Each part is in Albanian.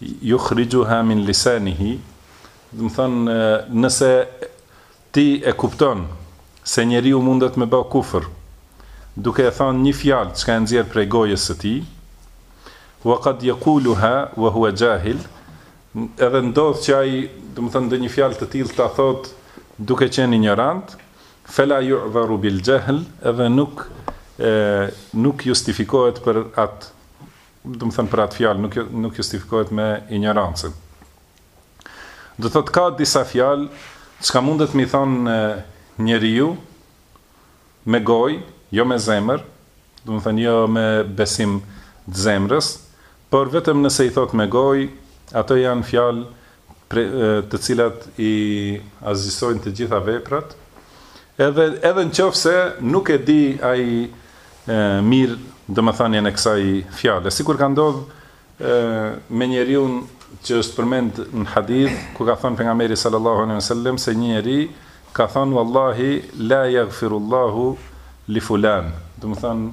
Yukhrijuha min lisanihi, domethonë nëse ti e kupton se njeriu mundet me ba kufër duke e thonë një fjalë çka e nxjerr prej gojës së tij, wa qad yaquluha wa huwa jahil, edhe ndodh që ai, domethonë ndonjë fjalë të tillë ta thotë duke qenë injorant, fela yu'dharu bil jahl, edhe nuk nuk justifikohet për atë Domethënë për atë fjalë nuk nuk justifikohet me injorancë. Do thotë ka disa fjalë çka mundet m'i thonë njeriu me gojë, jo me zemër, domethënë jo me besim të zemrës, por vetëm nëse i thotë me gojë, ato janë fjalë prej të cilat i asgjësojnë të gjitha veprat, edhe edhe në qoftë se nuk e di ai mirë domethënien e kësaj fjale, sikur ka ndodh me njeriun që është përmend në hadith, ku ka thënë pejgamberi sallallahu alejhi wasallam se një njeri ka thënë wallahi la yaghfirullahu li fulan, domethënë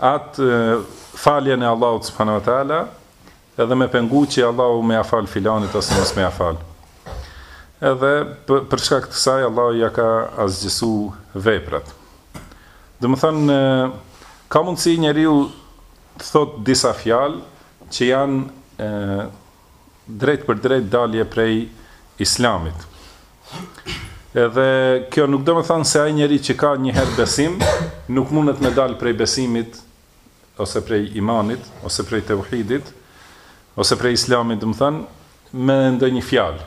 atë faljen e Allahut subhanahu wa taala edhe me pengu që Allahu me ja fal filanit ose mos me ja fal. Edhe për shkak të kësaj Allahu ja ka asgjësu veprat. Domethonë ka mundësi njeriu të thotë disa fjalë që janë drejtpërdrejt dalje prej Islamit. Edhe kjo nuk domethonë se ai njeri që ka një herë besim, nuk mundet me dalë prej besimit ose prej imanit ose prej tauhidit ose prej Islamit, domethonë me ndonjë fjalë.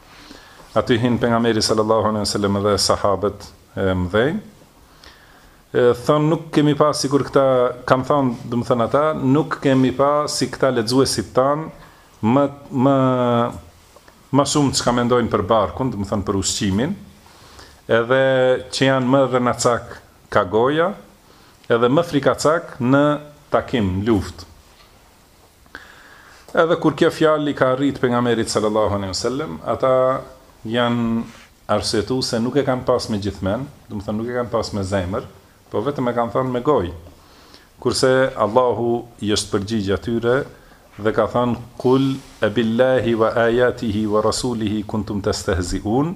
Aty hin pejgamberi sallallahu alejhi ve sellem dhe sahabët e mëdhenj. E thon nuk kemi pa sikur këta kanë thon, domethënë ata, nuk kemi pa si këta lexuesit tanë më më më shumë çka mendojnë për barkun, domethënë për ushqimin, edhe që janë më rrenacak kah goja, edhe më frikacak në takim, luftë. Edhe kur kjo fjalë i ka arritë pejgamberit sallallahu alejhi ve sellem, ata janë arsyetu se nuk e kanë pas me gjithë mend, domethonë nuk e kanë pas me zemër, po vetëm e kanë thënë me gojë. Kurse Allahu i është përgjigj atyre dhe ka thënë kul e billahi wa ayatihi wa rasulihi kuntum tastehziun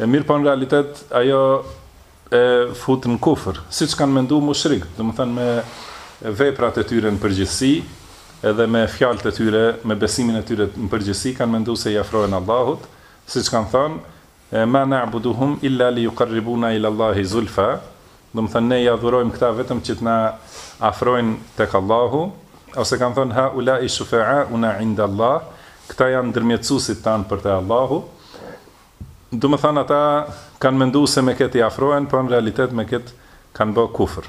E mirëpo në realitet ajo e fut në kufër, siç kanë mendu mushrikët, domethënë me veprat e tyre në përgjithsi, edhe me fjalët e tyre, me besimin e tyre në përgjithsi, kanë mendu se i afrohen Allahut, siç kanë thënë, ma na'buduhum illa li yuqarribuna ila Allahi zulfa, Domethënë ne i adhurojmë këta vetëm që të na afrojnë tek Allahu, ose kanë thënë haulai shufa'auna 'inda Allah, këta janë ndërmjetësuesit tanë për te Allahu, domethënë ata kanë mendu se me këtë i afrohen, por në realitet me këtë kanë bë kufër.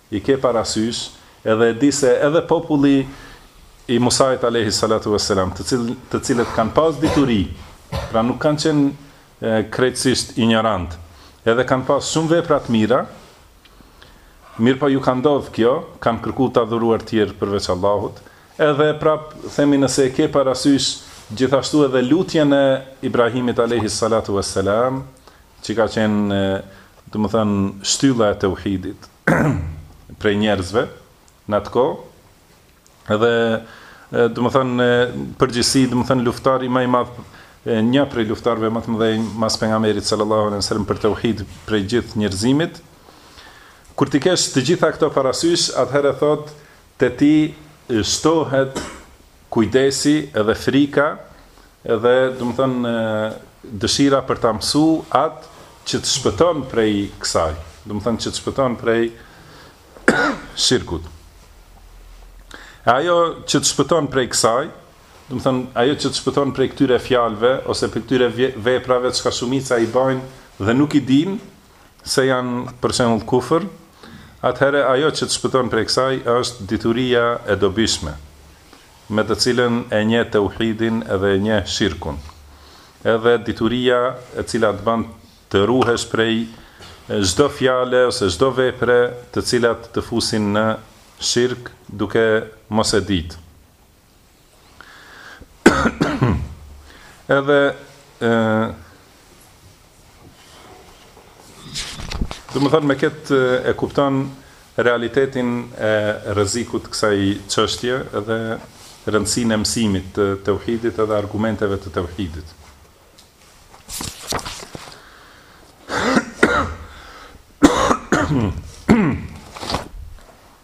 i ke parasysh edhe e di se edhe populli i Musait alejhi salatu ue selam të cilë të cilët kanë pas dituri pra nuk kanë qenë krejtësisht injorantë edhe kanë pas shumë vepra të mira mirëpo ju ka ndodh kjo kanë kërku të adhuruar tjerë përveç Allahut edhe prap themi nëse e ke parasysh gjithashtu edhe lutjen e Ibrahimit alejhi salatu ue selam që ka qenë, domethënë, shtylla e teuhidit prej njerëzve në atë kohë, dhe domethënë në përgjithësi, domethënë luftari ma i madh nja prej luftarëve ma të mëdhenj mas pejgamberit sallallahu alejhi wasallam për teuhid prej gjithë njerëzimit. Kur t'i kesh të gjitha këto parasysh, atëherë thotë te ti shtohet kujdesi edhe frika edhe domethënë dëshira për ta mësu atë që të shpëton prej kësaj, domethënë që të shpëton prej shirkut. E ajo që të shpëton prej kësaj, domethënë ajo që të shpëton prej këtyre fjalëve ose prej këtyre veprave çka shumica i bajnë dhe nuk i dinë, se janë për shembull kufër, atëherë ajo që të shpëton prej kësaj është dituria e dobishme, me të cilën e njeh teuhidin edhe e njeh shirkun, edhe dituria e cila të ban të ruhesh prej çdo fjale ose çdo vepre të cilat të fusin në shirk duke mos e ditë. Edhe e, domethënë me këtë e kupton realitetin e rrezikut kësaj çështje edhe rëndësinë e mësimit të teuhidit edhe argumenteve të teuhidit.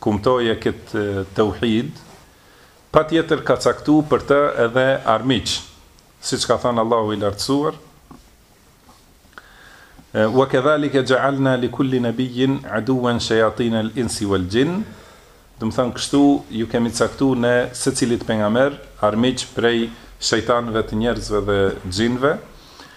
kumtoje këtë teuhid, patjetër ka caktu për të edhe armiq, siç ka thënë Allahu i Lartësuar, Wa kedhalike ja'alna li kulli nabiyyin aduwan shayatine el insi wal jin, domethënë kështu ju kemi caktu ne secilit pejgamber armiq prej shejtanëve të njerëzve dhe xhinëve,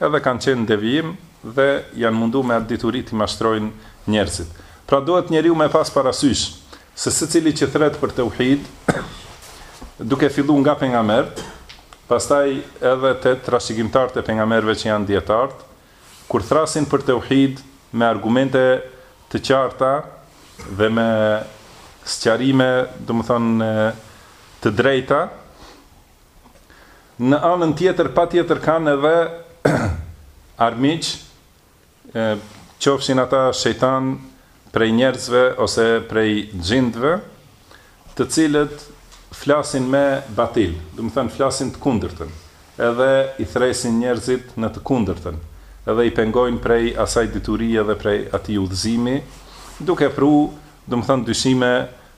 edhe kanë qenë n'devijim dhe janë mundu me atë dituri t'i mashtrojnë njerëzit. Pra duhet njeriu me pas parasysh se secili që thret për teuhid duke fillu nga pejgambert pastaj edhe te trashëgimtart e pejgamberve që janë dijetart kur thrasin për teuhid me argumente të qarta dhe me sqarime domethënë të drejta Në anën tjetër patjetër kanë edhe armiq, qofshin ata shejtan prej njerëzve ose prej xhindëve, të cilët flasin me batil, domethënë flasin të kundërtën, edhe i thresin njerëzit në të kundërtën, edhe i pengojnë prej asaj diturie dhe prej atij udhëzimi, duke pru, domethënë dyshime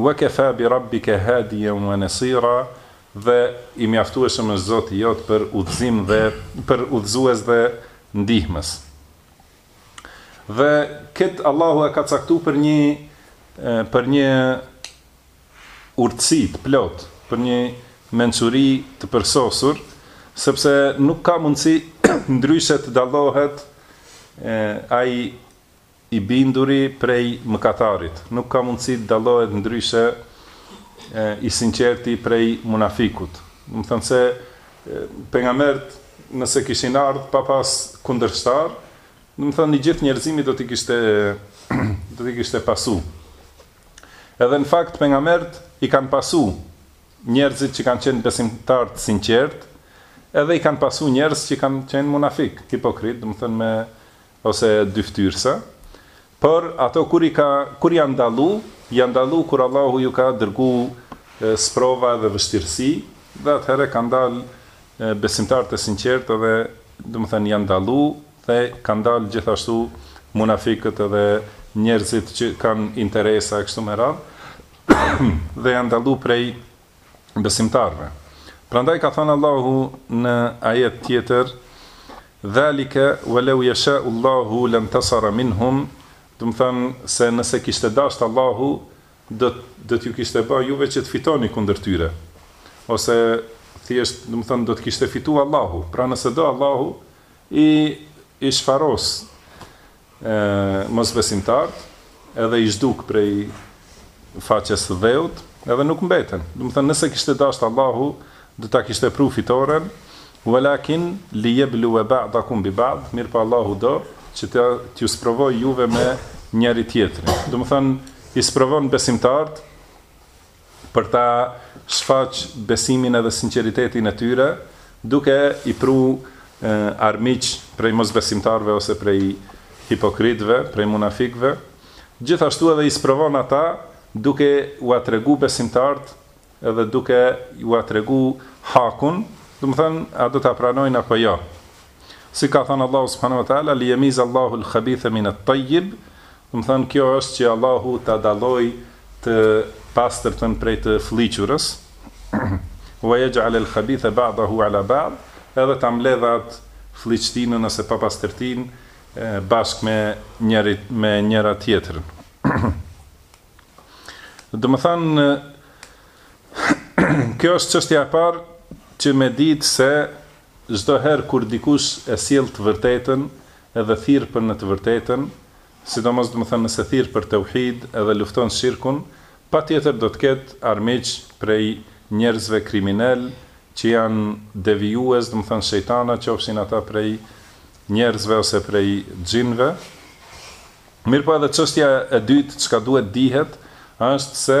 Wekefâ bi Rabbike hâdijen we nesîrâ dhe i mjaftueshëm është Zoti jot për udhëzim dhe për udhëzues dhe ndihmës. Dhe këtë Allahu e ka caktu për një për një urtësi të plotë, për një mençuri të përsosur, sepse nuk ka mundësi ndryshe të dallohet ai I binduri prej mëkatarit, nuk ka mundësi të dallohet ndryshe i sinqerti prej munafikut. Domethënë se pejgambert nëse kishin ardh pa pas kundërshtar, domethënë i gjithë njerëzimi do t'i kishte do t'i kishte pasu. Edhe në fakt pejgambert i kanë pasu njerëzit që kanë qenë besimtar të sinqertë, edhe i kanë pasu njerëz që kanë qenë munafik, hipokrit, domethënë me ose dyftyrësa, por ato kur i ka, kur janë dallu, janë dallu kur Allahu ju ka dërgu sprova edhe vështirësi, dhe atëherë kanë dalë besimtarët e sinqertë edhe, domethënë, janë dallu dhe kanë dalë gjithashtu munafikët edhe njerëzit që kanë interesa e kështu me radhë, dhe janë dallu prej besimtarëve. Prandaj ka thënë Allahu në ajet tjetër, Dhalika wa law yasha'u Allahu lantasara minhum, domethënë se nëse kishte dashtë Allahu do do t'ju kishte ba juve që të fitoni kundër tyre. Ose thjesht, domethënë do të kishte fitu Allahu. Pra nëse do Allahu i i shfaros ë mosbesimtarët edhe i zhduk prej faqes së dheut edhe nuk mbeten domethënë nëse kishte dashtë Allahu do ta kishte pru fitoren walakin liyebluwa ba'dakum bi ba'd mirëpo Allahu do që të t'ju sprovojë juve me njëri tjetrin domethënë i sprovon besimtarët për t'ua shfaq besimin edhe sinqeritetin e tyre duke i pru armiq prej mosbesimtarëve ose prej hipokritëve, prej munafikëve, gjithashtu edhe i sprovon ata duke ua tregu besimtartë edhe duke ua tregu hakun, domethënë a do ta pranojnë apo jo. Si ka thënë Allahu subhanahu wa ta'ala, Liyemiza Allahu al-khabitha min at-tayyib, Domethanë kjo është që Allahu ta dallojë të pastërtën prej të flliqurës, wa yaj'al al-khabitha ba'dahu 'ala ba'd, edhe ta mbledhë atë flliqtinën ose papastërtinë bashkë me njëra tjetrën. Domethanë kjo është çështja e parë që me ditë se Çdo herë kur dikush e sjell të vërtetën edhe thërret për në të vërtetën, sidomos domethënë nëse thërret për teuhid edhe lufton shirkun, patjetër do të ketë armiq prej njerëzve kriminelë që janë devijues, domethënë shejtana, qofshin ata prej njerëzve ose prej xhinëve. Mirëpo edhe çështja e dytë çka duhet dihet është se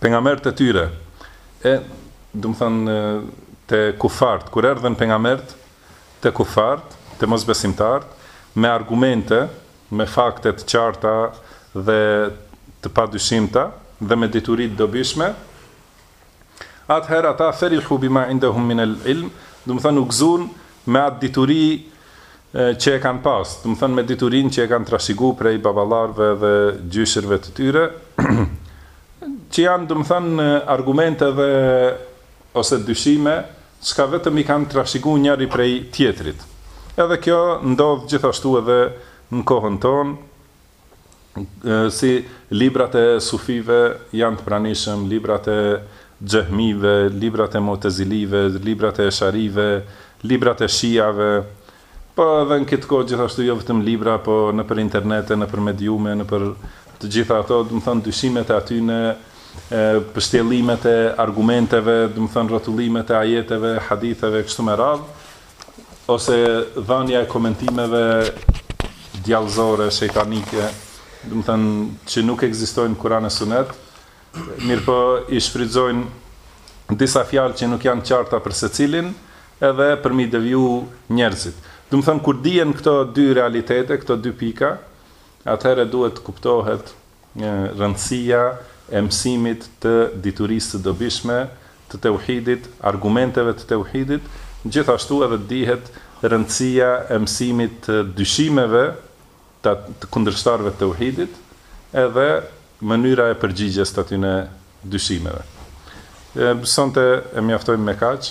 pejgamberët e tyre e domethan te kufart kur erdhën pejgambert te kufart te mosbesimtart me argumente me fakte të qarta dhe të padyshimta dhe me dituri të dobishme atëher ata ferihu bima indahum min al ilm domethan u gzun me at dituri që e kanë pas, domethanë me diturinë që e kanë trashigu prej baballarëve dhe gjyshërve të tyre, që janë, domethanë, argumente dhe ose dyshime, çka vetëm i kanë trashigu njëri prej tjetrit. Edhe kjo ndodh gjithashtu edhe në kohën tonë, si librat e sufive janë të pranishëm, librat e xhehmive, librat e mu'tezilive, librat e eshariive, librat e shi'ave, po edhe në këtë kohë gjithashtu jo vetëm libra, po nëpër internete, nëpër mediume, nëpër të gjitha ato, domethënë dyshimet e atyne, pështjellimet e argumenteve, domethënë rrotullimet e ajeteve, haditheve e kështu me radhë, ose dhania e komentimeve djallëzore, shejtanike, domethënë që nuk ekzistojnë në Kur'an e Sunet, mirëpo i shfrytëzojnë disa fjalë që nuk janë të qarta për secilin, edhe për m'i deviju njerëzit. Domethënë kur dihen këto dy realitete, këto dy pika, atëherë duhet të kuptohet rëndësia e mësimit të diturisë të dobishme të teuhidit, argumenteve të teuhidit, gjithashtu edhe dihet rëndësia e mësimit të dyshimeve të të kundërshtarëve të teuhidit edhe mënyra e përgjigjes të atyne dyshimeve. Sonte e mjaftojmë me kaq.